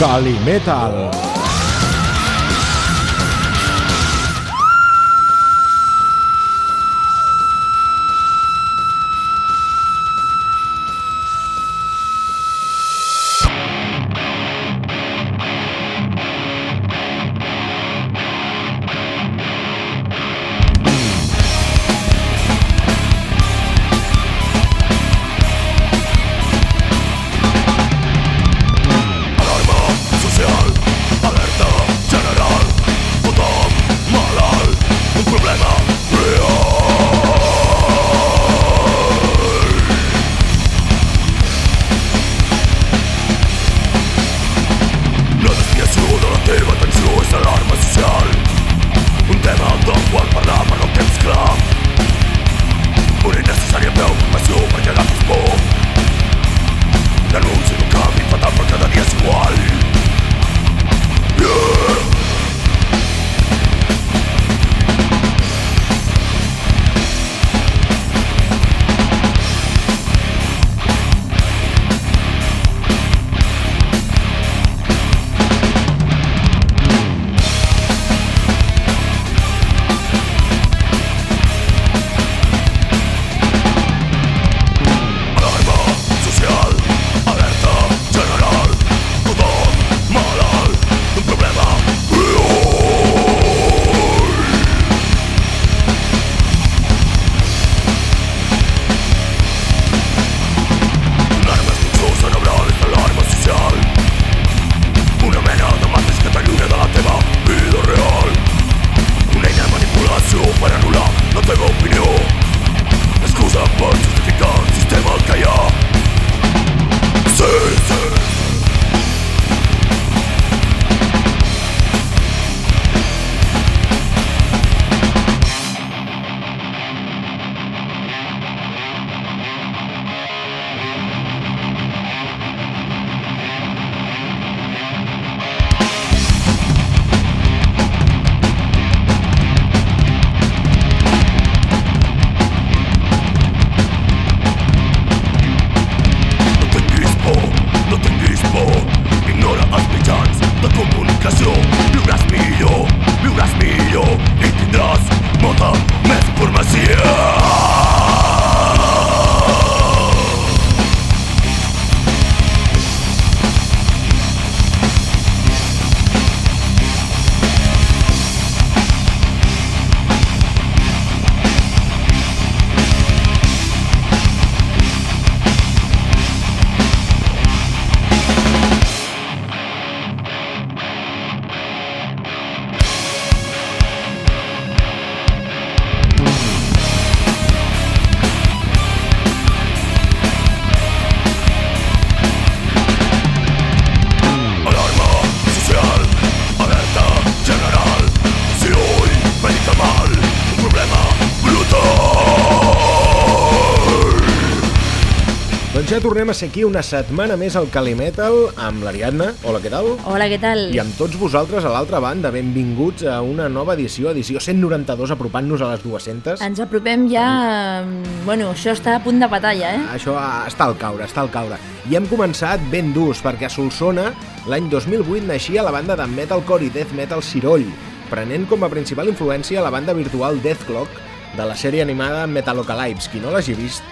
Cali Metal. Calimetal. ja tornem a ser aquí una setmana més al Calimetal amb l'Ariadna. Hola, què tal? Hola, què tal? I amb tots vosaltres a l'altra banda, benvinguts a una nova edició, edició 192, apropant-nos a les 200. Ens apropem ja... Bueno, això està a punt de batalla, eh? Això està al caure, està al caure. I hem començat ben durs, perquè a Solsona, l'any 2008, naixia la banda de metalcore i death metal Ciroll, prenent com a principal influència la banda virtual Death Clock de la sèrie animada Metalocalypse. Qui no l'hagi vist,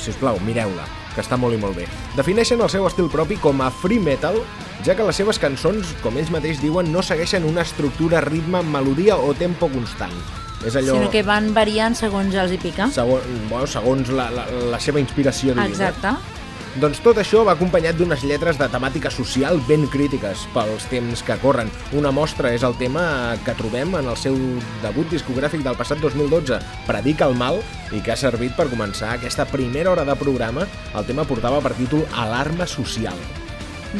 si us plau, mireu-la que està molt i molt bé. Defineixen el seu estil propi com a free metal, ja que les seves cançons, com ells mateix diuen, no segueixen una estructura, ritme, melodia o tempo constant. És allò... Sinó que van variant segons els hi pica. Segon, bueno, segons la, la, la seva inspiració. Diria. Exacte. Doncs tot això va acompanyat d'unes lletres de temàtica social ben crítiques pels temps que corren. Una mostra és el tema que trobem en el seu debut discogràfic del passat 2012, Predica el mal, i que ha servit per començar aquesta primera hora de programa. El tema portava per títol Alarma social.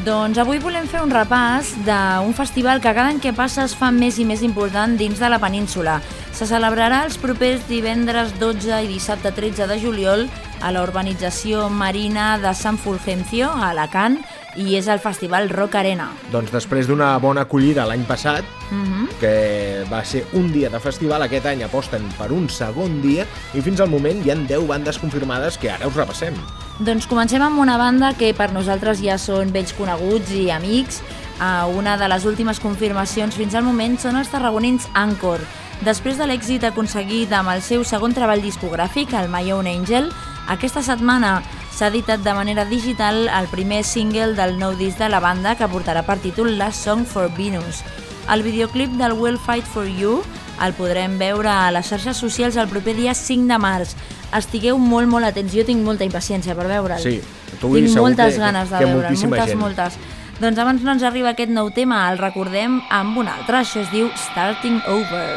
Doncs avui volem fer un repàs d'un festival que cada any que passa es fa més i més important dins de la península. Se celebrarà els propers divendres 12 i dissabte 13 de juliol a la urbanització marina de Sant Fulgencio, a Alacant, i és el Festival Rock Arena. Doncs després d'una bona acollida l'any passat, uh mhm. -huh. que va ser un dia de festival, aquest any aposten per un segon dia i fins al moment hi han 10 bandes confirmades que ara us repassem. Doncs comencem amb una banda que per nosaltres ja són vells coneguts i amics. Ah, una de les últimes confirmacions fins al moment són els tarragonins Anchor. Després de l'èxit aconseguit amb el seu segon treball discogràfic, el My Own Angel, aquesta setmana s'ha editat de manera digital el primer single del nou disc de la banda que portarà per títol La Song for Venus. El videoclip del Will Fight for You el podrem veure a les xarxes socials el proper dia 5 de març estigueu molt, molt atents. Jo tinc molta impaciència per veure'l. Sí, tu vull Tinc moltes que, ganes de veure'l, moltes, gent. moltes. Doncs abans no ens arriba aquest nou tema, el recordem amb un altre. Això es diu Starting Over.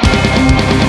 Starting Over.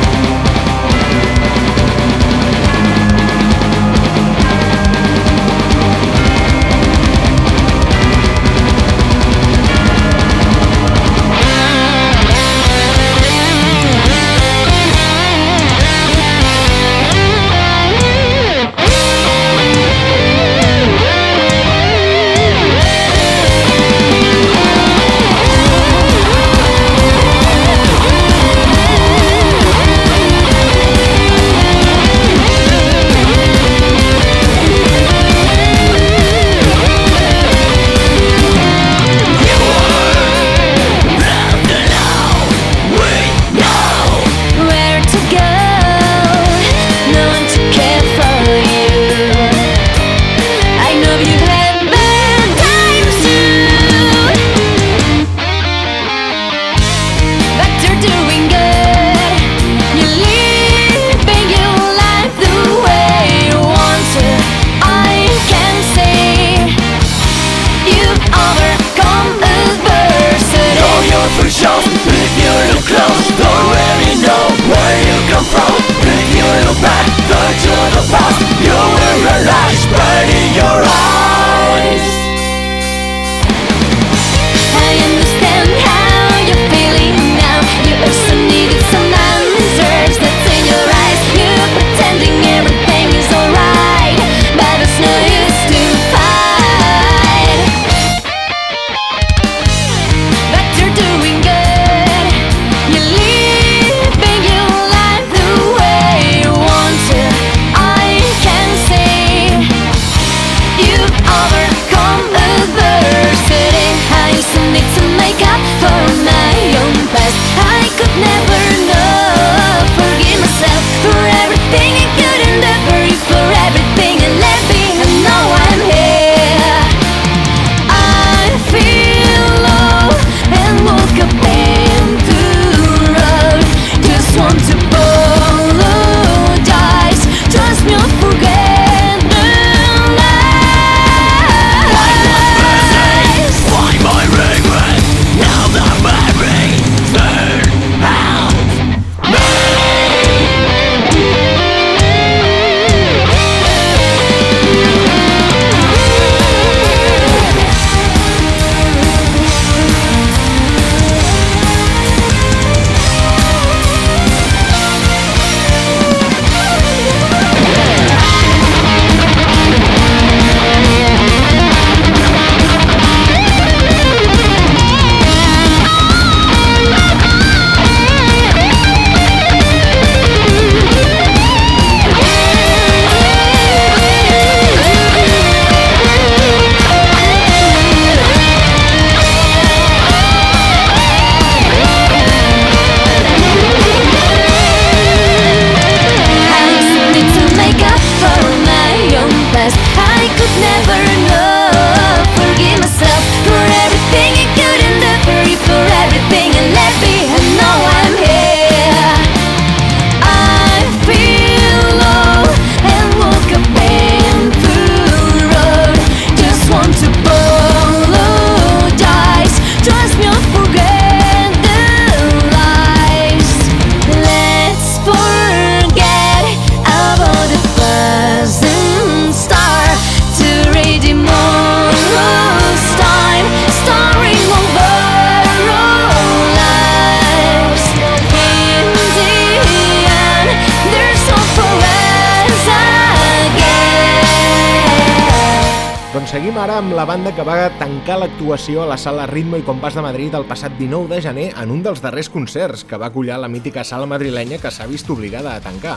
ara amb la banda que va tancar l'actuació a la sala Ritmo i Compàs de Madrid el passat 19 de gener en un dels darrers concerts que va acollar la mítica sala madrilenya que s'ha vist obligada a tancar.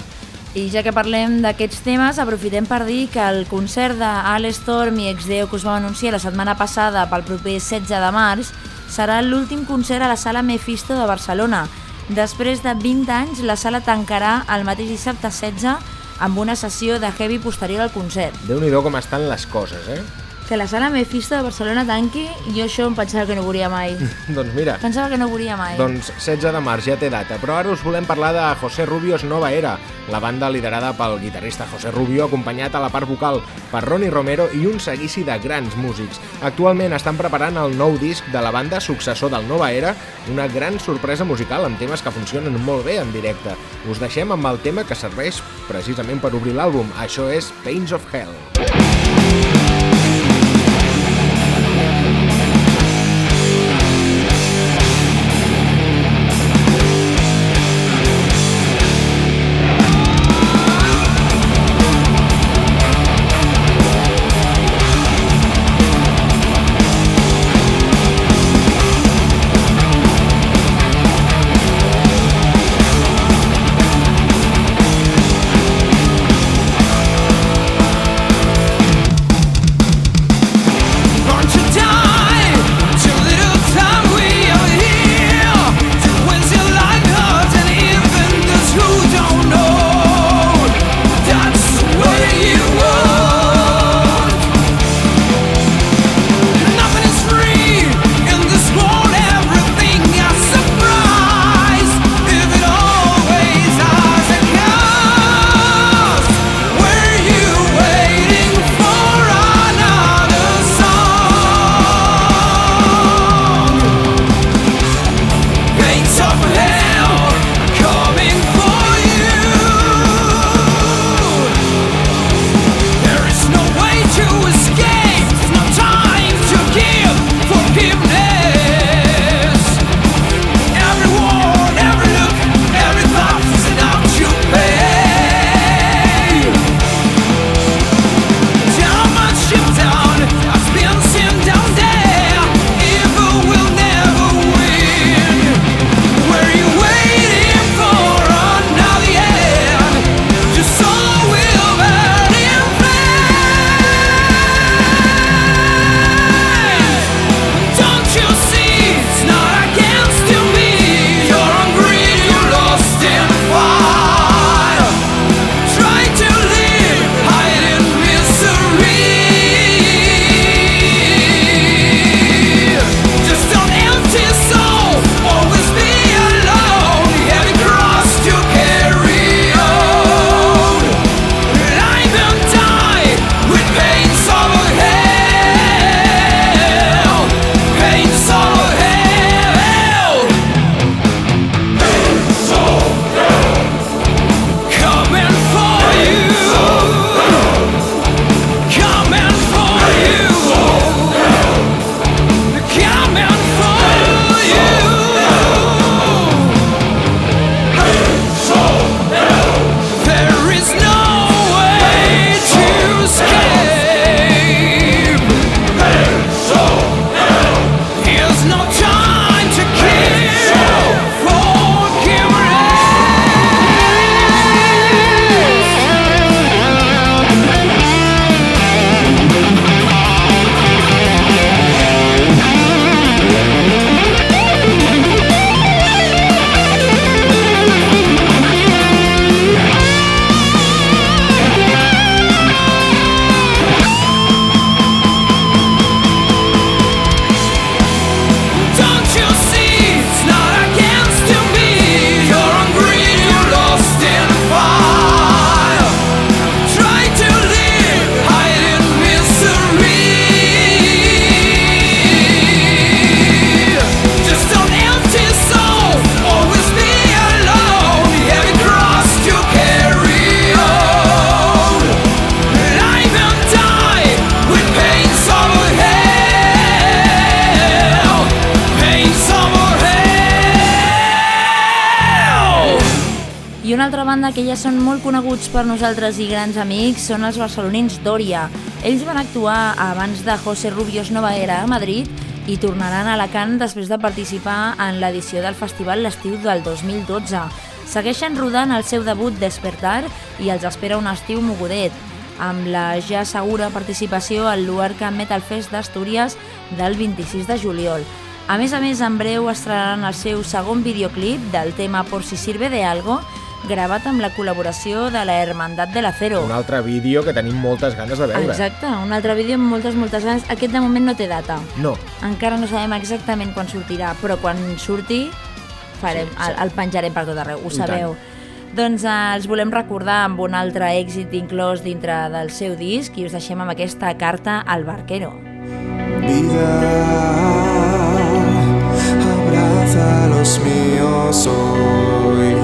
I ja que parlem d'aquests temes, aprofitem per dir que el concert d'Al Storm i Exdeo que us vam anunciar la setmana passada pel proper 16 de març serà l'últim concert a la sala Mephisto de Barcelona. Després de 20 anys, la sala tancarà el mateix dissabte 16 amb una sessió de heavy posterior al concert. déu nhi com estan les coses, eh? Que la sala Mephisto de Barcelona tanqui, jo això em pensava que no veuria mai. doncs mira, Pensava que no veuria mai. doncs 16 de març ja té data, però ara us volem parlar de José Rubio's Nova Era, la banda liderada pel guitarrista José Rubio, acompanyat a la part vocal per Ronnie Romero i un seguici de grans músics. Actualment estan preparant el nou disc de la banda, successor del Nova Era, una gran sorpresa musical amb temes que funcionen molt bé en directe. Us deixem amb el tema que serveix precisament per obrir l'àlbum, això és Pains of Hell. Born banda que ja són molt coneguts per nosaltres i grans amics són els barcelonins Dòria. Ells van actuar abans de José Rubio's Nova Era a Madrid i tornaran a Alacant després de participar en l'edició del festival l'estiu del 2012. Segueixen rodant el seu debut Despertar i els espera un estiu mogudet, amb la ja segura participació al Luarca Metal Fest d'Astúries del 26 de juliol. A més a més, en breu estrenaran el seu segon videoclip del tema Por si sirve de algo, gravat amb la col·laboració de la Hermandad de l'Acero. Un altre vídeo que tenim moltes ganes de veure. Exacte, un altre vídeo amb moltes, moltes ganes. Aquest de moment no té data. No, Encara no sabem exactament quan sortirà, però quan surti farem, Sí, sí. el, el penjarem per tot arreu, ho I sabeu. Doncs eh, els volem recordar amb un altre èxit inclòs dintre del seu disc i us deixem amb aquesta carta al barquero. Vida, abraza los míos hoy,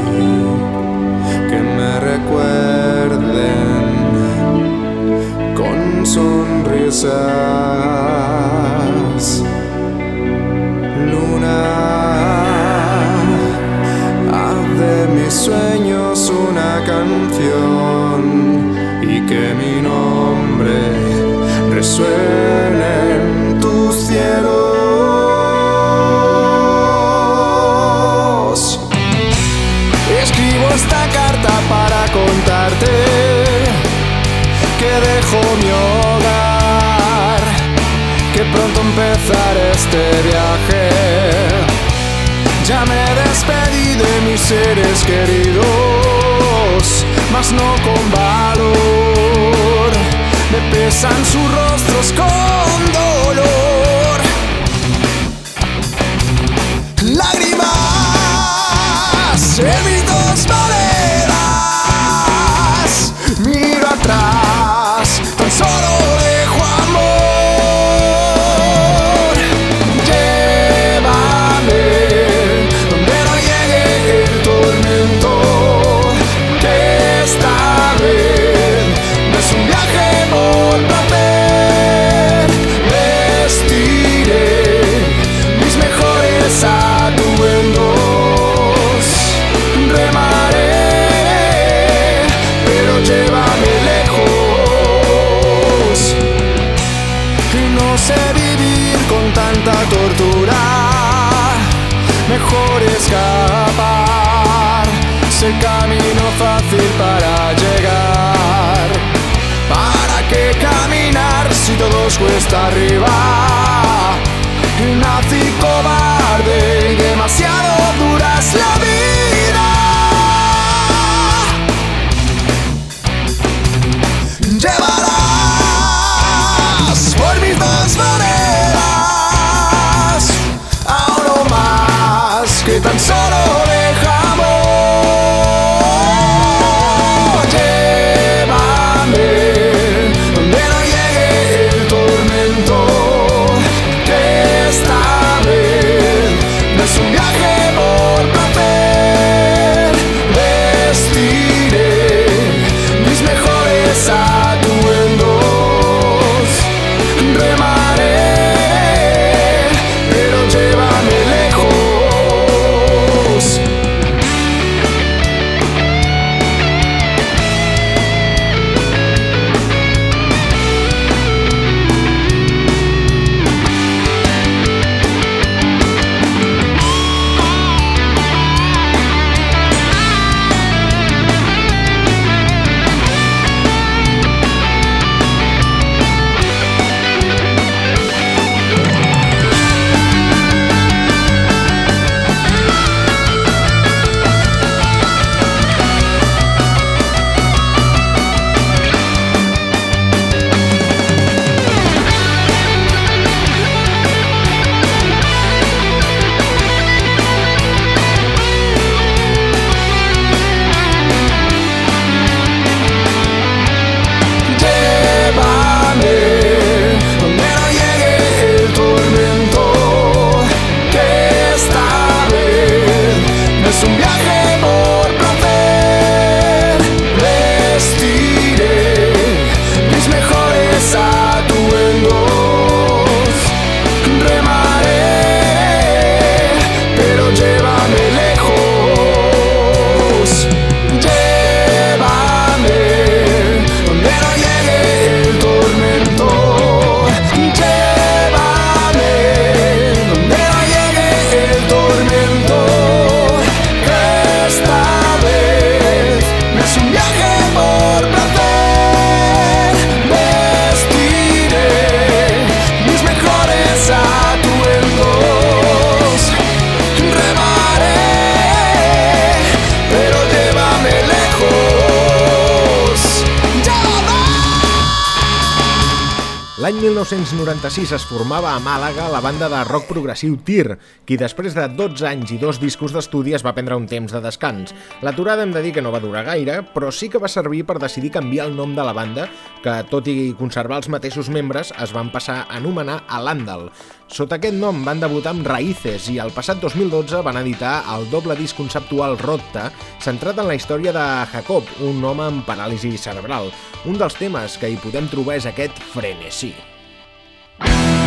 que me recuerden con sonrisas. Luna, haz de mis sueños una canción y que mi nombre resuene Me pesan sus rostros con para llegar. ¿Para qué caminar si todo os cuesta arriba? Nací cobarde y demasiado dura es la vida. Llevarás por mis dos maneras a uno más que tan solo 1996 es formava a Màlaga la banda de rock progressiu TIR, qui després de 12 anys i dos discos d'estudi es va prendre un temps de descans. L'aturada hem de dir que no va durar gaire, però sí que va servir per decidir canviar el nom de la banda, que tot i conservar els mateixos membres es van passar a anomenar Alandal. Sota aquest nom van debutar amb Raíces i el passat 2012 van editar el doble disc conceptual Rotta, centrat en la història de Jacob, un home amb paràlisi cerebral. Un dels temes que hi podem trobar és aquest frenesí. Bye.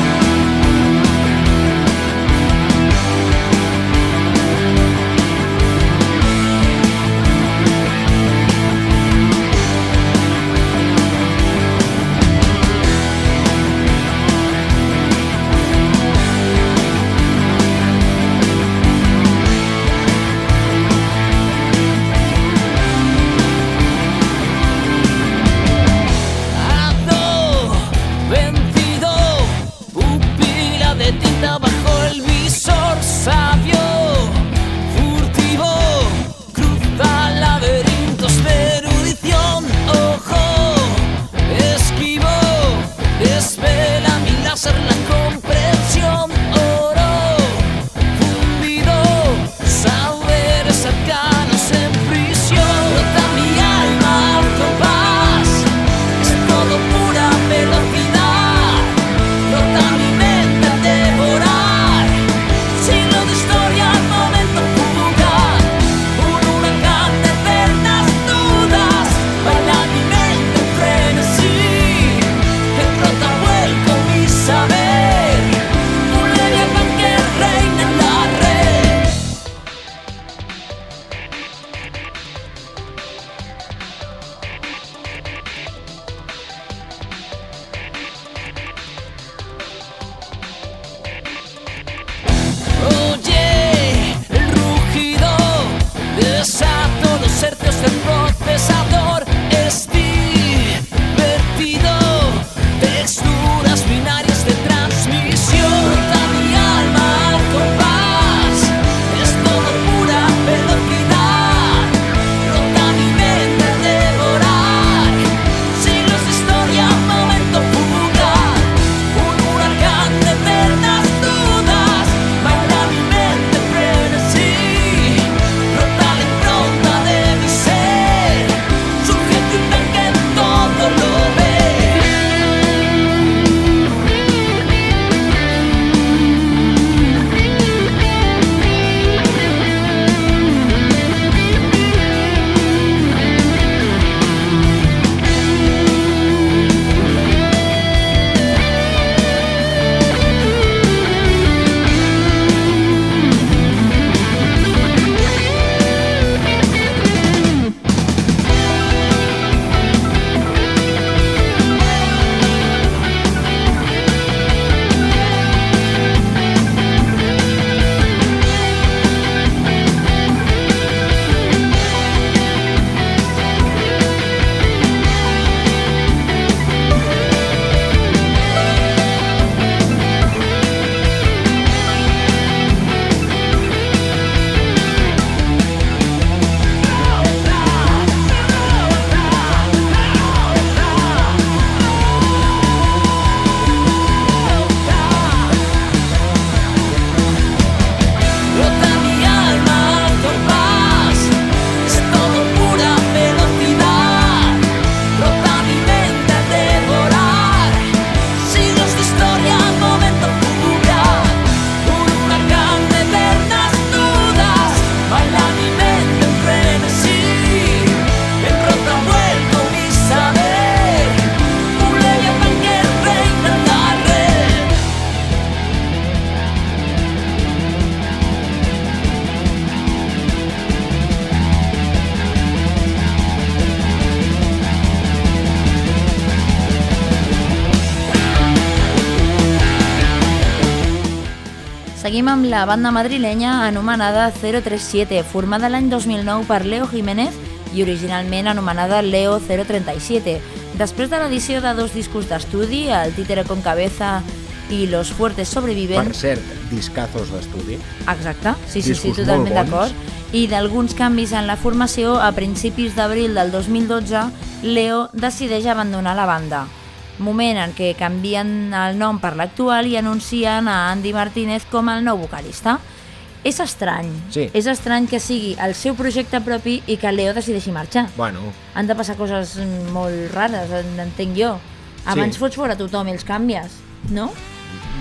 Seguim amb la banda madrilenya anomenada 037, formada l'any 2009 per Leo Jiménez i originalment anomenada Leo 037. Després de l'edició de dos discos d'estudi, El títere con cabeza i Los fuertes sobreviven... Per cert, discazos d'estudi. Exacte, sí, sí, sí, totalment d'acord. I d'alguns canvis en la formació, a principis d'abril del 2012, Leo decideix abandonar la banda. Moment en què canvien el nom per l'actual i anuncien a Andy Martínez com el nou vocalista. És estrany, Sí. és estrany que sigui el seu projecte propi i que Leo decideixi marxar. Bueno, Han de passar coses molt rares, en- entenc jo. Abans Sí. fots fora tothom i els canvies, no?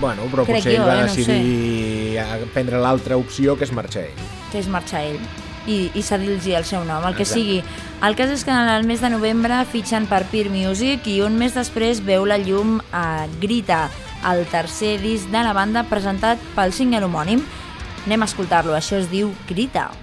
bueno, però Crec potser jo, ell va eh, no decidir a prendre l'altra opció que és marxar ell. que és marxar ell i, i cedir-los el seu nom, el que Exacte. sigui. El cas és que en el mes de novembre fitxen per Peer Music i un mes després veu la llum a Grita, el tercer disc de la banda presentat pel single homònim. Anem a escoltar-lo, això es diu Grita. Todo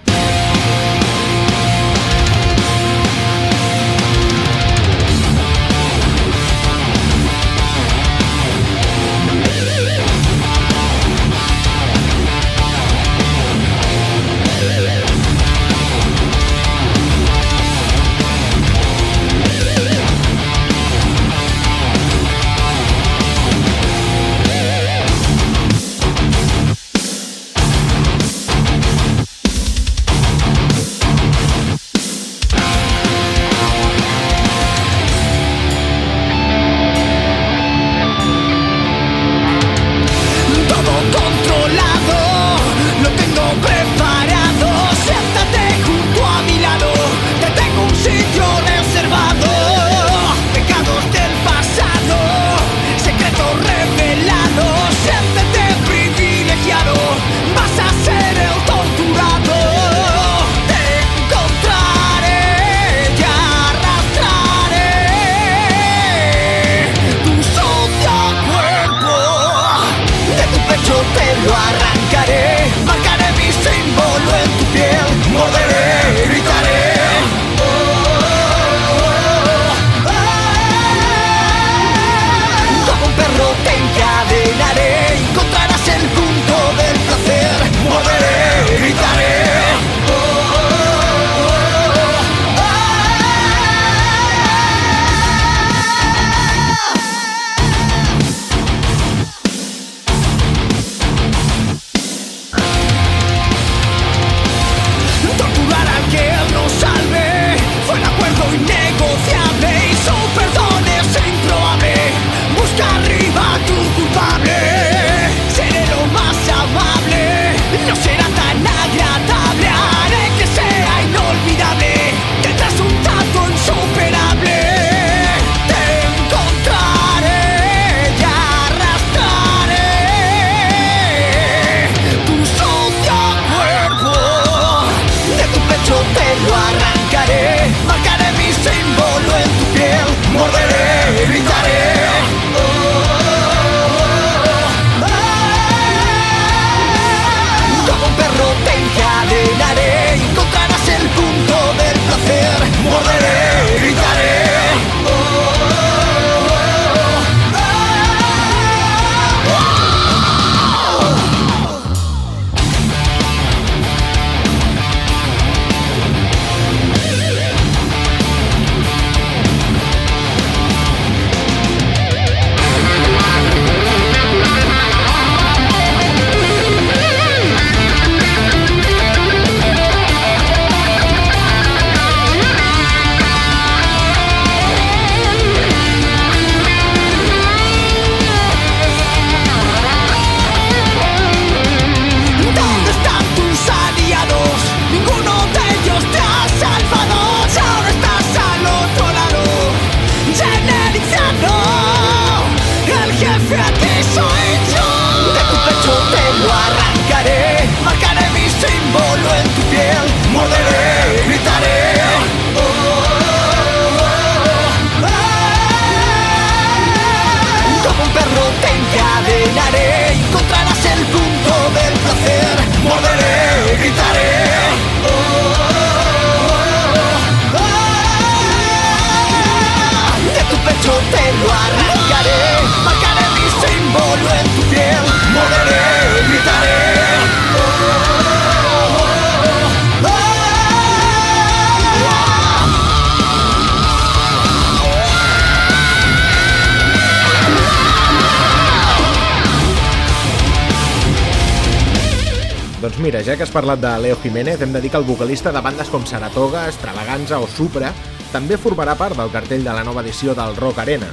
has parlat de Leo Jiménez, hem de dir que el vocalista de bandes com Saratoga, Extravaganza o Supra també formarà part del cartell de la nova edició del Rock Arena.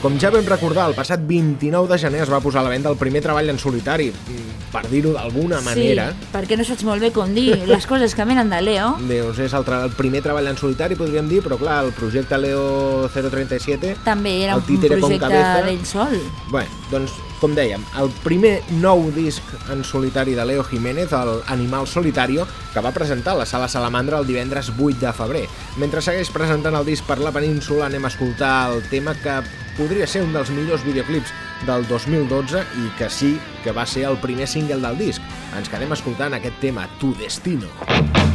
Com ja vam recordar, el passat 29 de gener es va posar a la venda el primer treball en solitari, per dir-ho d'alguna manera. Sí, perquè no saps molt bé com dir les coses que venen de Leo. Dius, és el, el primer treball en solitari, podríem dir, però clar, el projecte Leo 037... També era un projecte d'ell sol. Bé, doncs, com dèiem, el primer nou disc en solitari de Leo Jiménez, el Animal Solitario, que va presentar a la Sala Salamandra el divendres 8 de febrer. Mentre segueix presentant el disc per la península, anem a escoltar el tema que podria ser un dels millors videoclips del 2012 i que sí que va ser el primer single del disc. Ens quedem escoltant aquest tema, Tu Destino. Nunca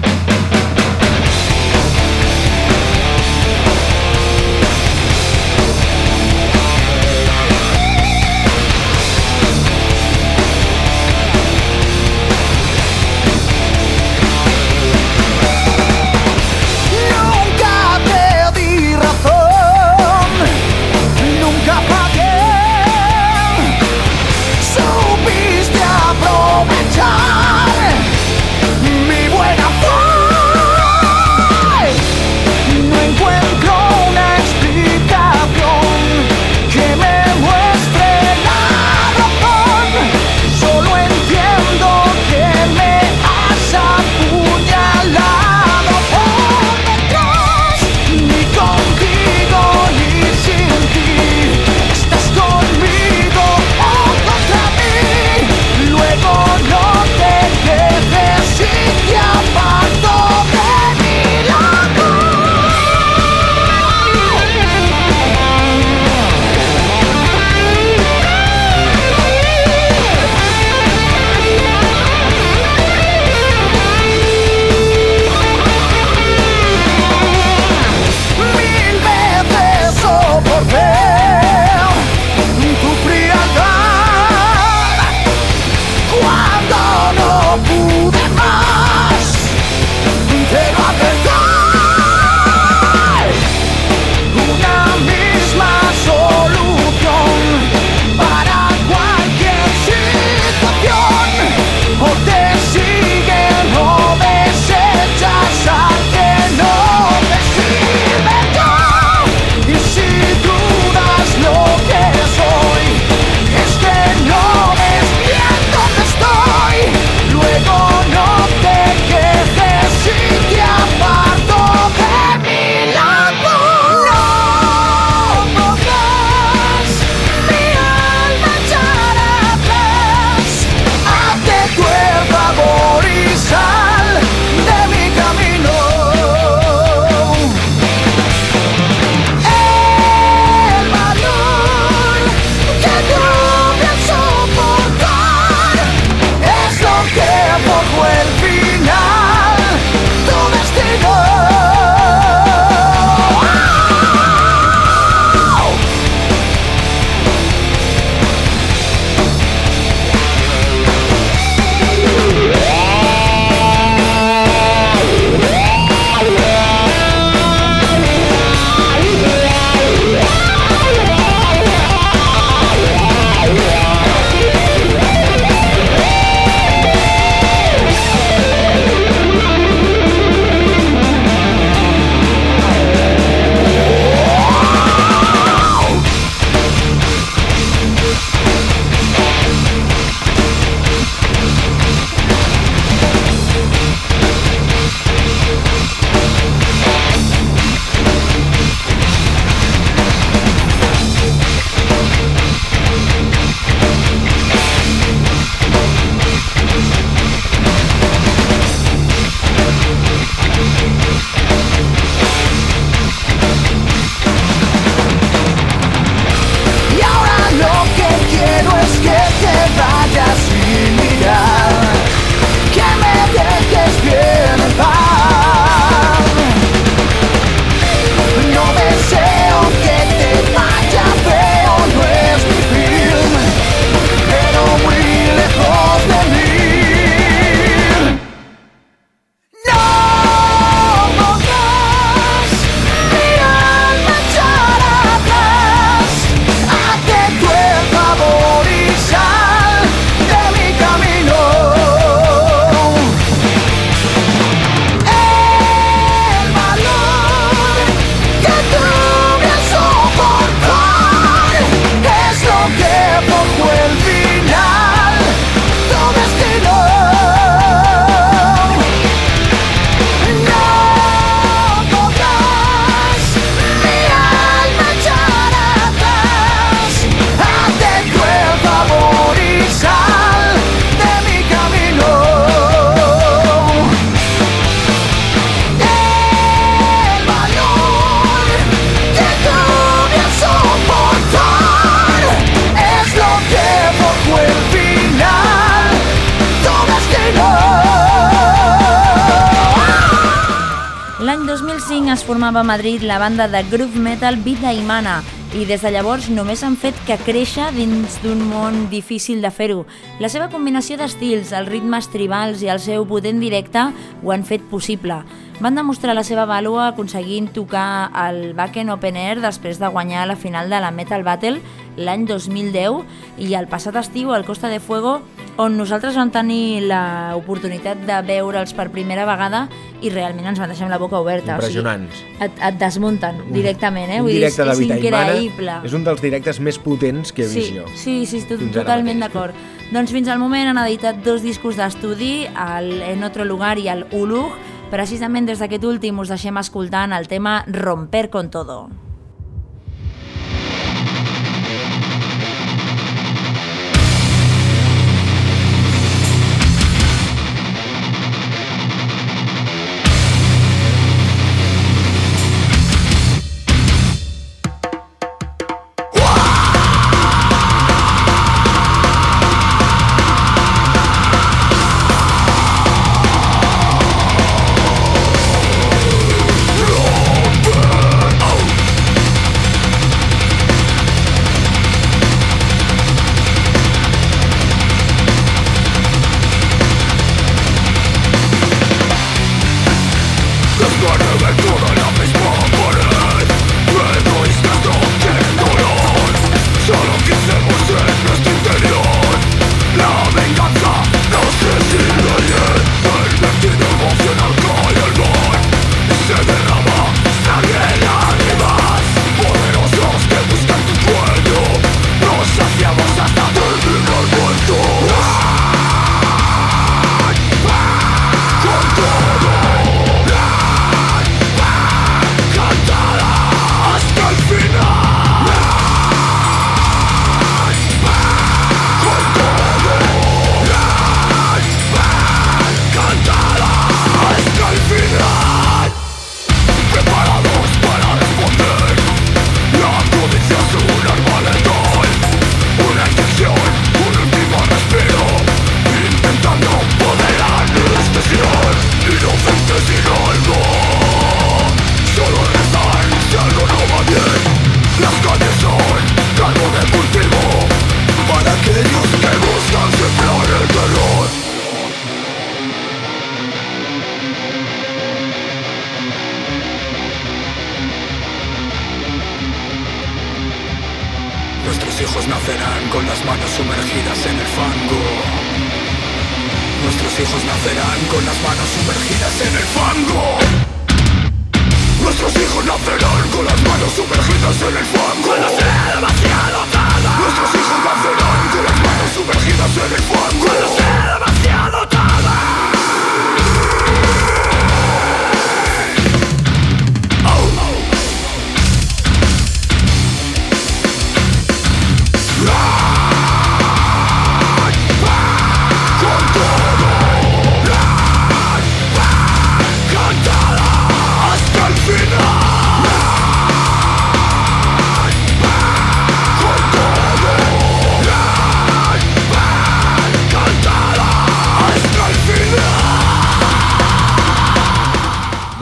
formava a Madrid la banda de groove metal Vida Imana i des de llavors només han fet que créixer dins d'un món difícil de fer-ho. La seva combinació d'estils, els ritmes tribals i el seu potent directe ho han fet possible. Van demostrar la seva vàlua aconseguint tocar al Wacken Open Air després de guanyar la final de la Metal Battle l'any 2010 i el passat estiu al Costa de Fuego on nosaltres vam tenir l'oportunitat de veure'ls per primera vegada i realment ens van deixar amb la boca oberta. Impressionants. O sigui, et, et desmunten directament, eh? Un Vull dir, és, és increïble. És un dels directes més potents que he vist Sí, jo. sí, sí, tot, totalment d'acord. Doncs fins al moment han editat dos discos d'estudi, el En otro lugar i el Ulug. Precisament des d'aquest últim us deixem escoltant el tema Romper con todo.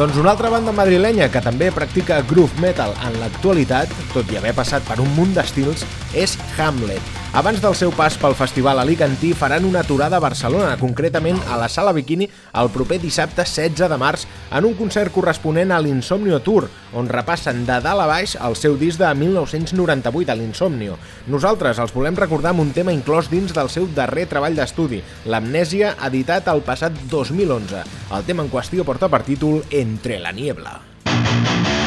Doncs una altra banda madrilenya que també practica groove metal en l'actualitat, tot i haver passat per un munt d'estils, és Hamlet. Abans del seu pas pel Festival Alicantí faran una aturada a Barcelona, concretament a la Sala Bikini el proper dissabte 16 de març en un concert corresponent a l'Insomnio Tour, on repassen de dalt a baix el seu disc de 1998, a l'Insomnio. Nosaltres els volem recordar amb un tema inclòs dins del seu darrer treball d'estudi, l'Amnèsia, editat el passat 2011. El tema en qüestió porta per títol Entre la niebla. No debe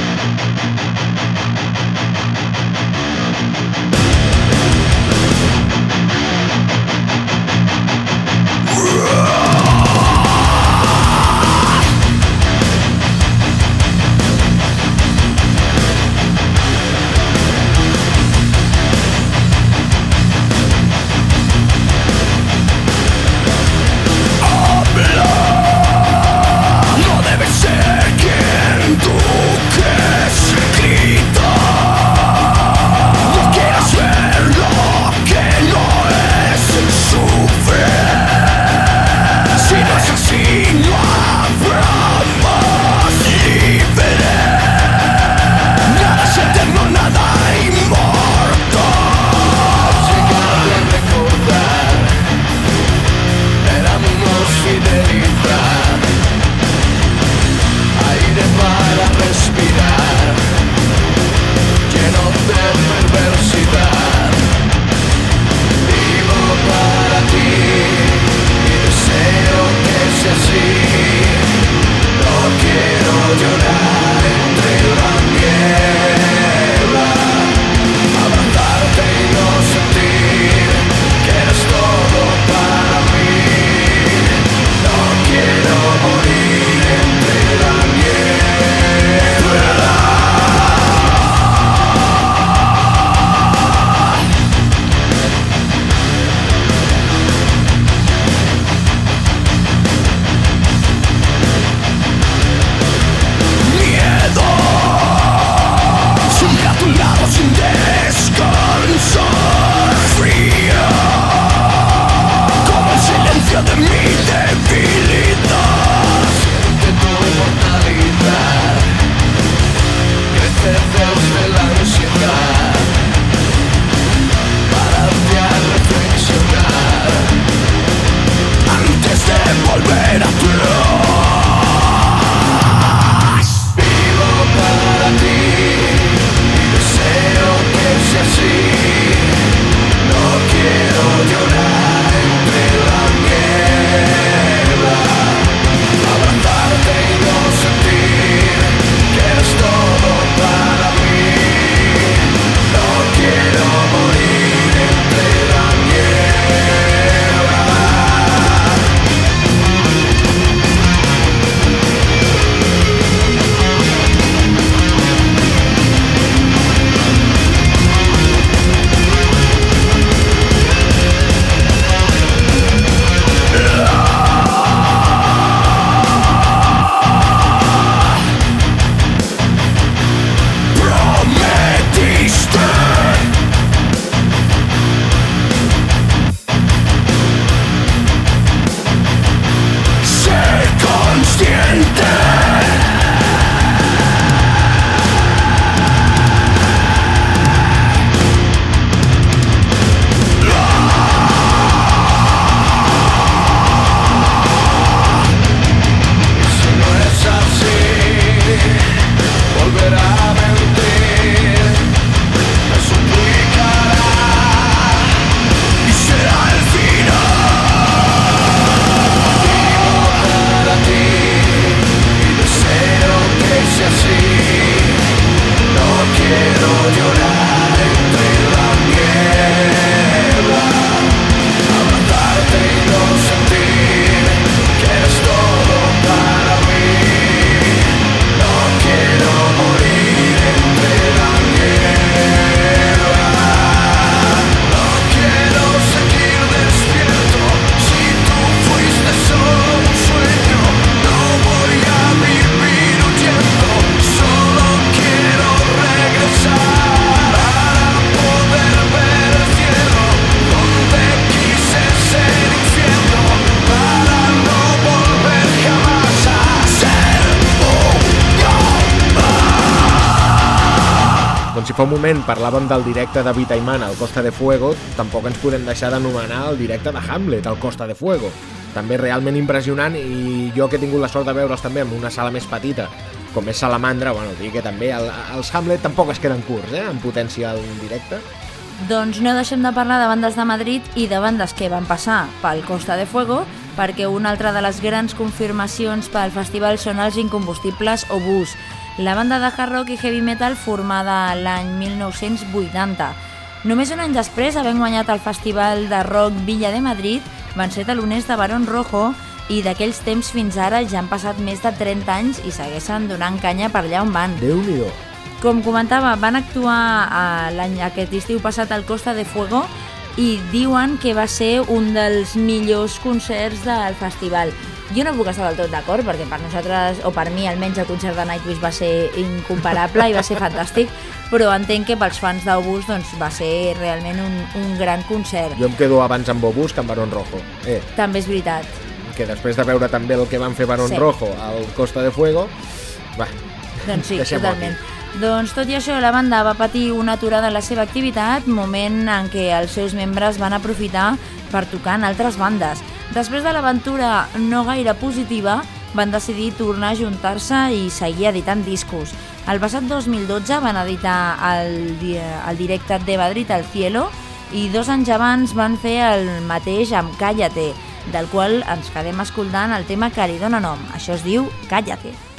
Uh. Si fa un moment parlàvem del directe de Vitaiman al Costa de Fuego, tampoc ens podem deixar d'anomenar el directe de Hamlet al Costa de Fuego. També realment impressionant i jo que he tingut la sort de veure'ls també en una sala més petita, com és Salamandra, bueno, dic que també el, els Hamlet tampoc es queden curts, eh, en potència en directe. Doncs no deixem de parlar de bandes de Madrid i de bandes que van passar pel Costa de Fuego, perquè una altra de les grans confirmacions pel festival són els incombustibles Obús, la banda de hard rock i heavy metal formada l'any 1980. Només un any després, havent guanyat el festival de rock Villa de Madrid, van ser taloners de Barón Rojo i d'aquells temps fins ara ja han passat més de 30 anys i segueixen donant canya per allà on van. Déu-n'hi-do. Com comentava, van actuar l'any aquest estiu passat al Costa de Fuego i diuen que va ser un dels millors concerts del festival. Jo no puc estar del tot d'acord perquè per nosaltres, o per mi almenys el concert de Nightwish va ser incomparable i va ser fantàstic, però entenc que pels fans d'Obús doncs, va ser realment un, un gran concert. Jo em quedo abans amb Obús que amb Barón Rojo. Eh, També és veritat. que després de veure també el que van fer Barón Sí. Rojo al Costa de Fuego, va, Doncs sí, totalment. Doncs tot i això, la banda va patir una aturada en la seva activitat, moment en què els seus membres van aprofitar per tocar en altres bandes. Després de l'aventura no gaire positiva, van decidir tornar a juntar-se i seguir editant discos. El passat 2012 van editar el, el directe de Madrid al Cielo i dos anys abans van fer el mateix amb Cállate, del qual ens quedem escoltant el tema que li dóna nom. Això es diu Cállate. Más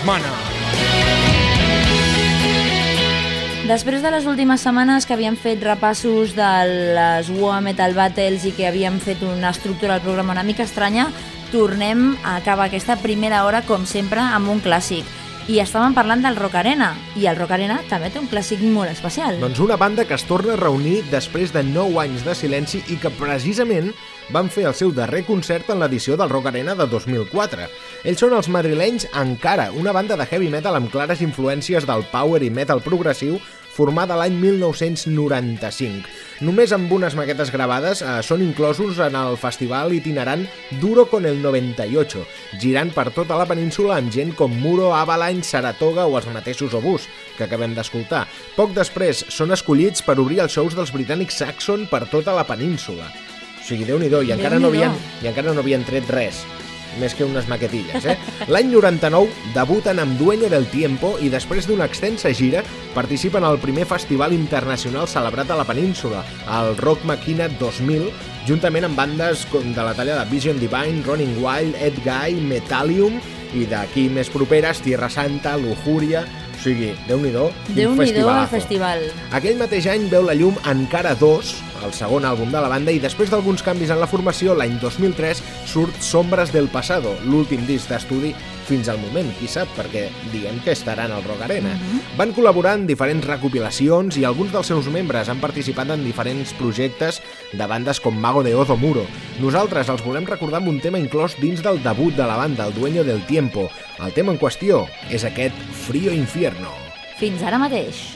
setmana. Després de les últimes setmanes que havíem fet repassos de les WoA Metal Battles i que havíem fet una estructura del programa una mica estranya, tornem a acabar aquesta primera hora, com sempre, amb un clàssic. I estàvem parlant del Rock Arena, i el Rock Arena també té un clàssic molt especial. Doncs una banda que es torna a reunir després de 9 anys de silenci i que precisament van fer el seu darrer concert en l'edició del Rock Arena de 2004. Ells són els madrilenys Encara, una banda de heavy metal amb clares influències del power i metal progressiu formada l'any 1995. Només amb unes maquetes gravades eh, són inclosos en el festival itinerant Duro con el 98, girant per tota la península amb gent com Muro, Avalanche, Saratoga o els mateixos Obús, que acabem d'escoltar. Poc després són escollits per obrir els shows dels britànics Saxon per tota la península. O sigui, Déu-n'hi-do, i, encara no havien, i encara no havien tret res més que unes maquetilles, eh? L'any 99 debuten amb Dueño del Tiempo i després d'una extensa gira participen al primer festival internacional celebrat a la península, el Rock Machina 2000, juntament amb bandes com de la talla de Vision Divine, Running Wild, Ed Guy, Metallium i d'aquí més properes Tierra Santa, Lujuria... O sigui, Déu-n'hi-do, quin Déu-n'hi-do el festivalazo. festival. Aquell mateix any veu la llum Encara 2, el segon àlbum de la banda, i després d'alguns canvis en la formació, l'any 2003 surt Sombras del Pasado, l'últim disc d'estudi fins al moment, qui sap, perquè diguem que estaran al Rock Arena. Van col·laborar en diferents recopilacions i alguns dels seus membres han participat en diferents projectes de bandes com Mago de Oz o Muro. Nosaltres els volem recordar amb un tema inclòs dins del debut de la banda, el Dueño del Tiempo. El tema en qüestió és aquest Frío Infierno. Fins ara mateix.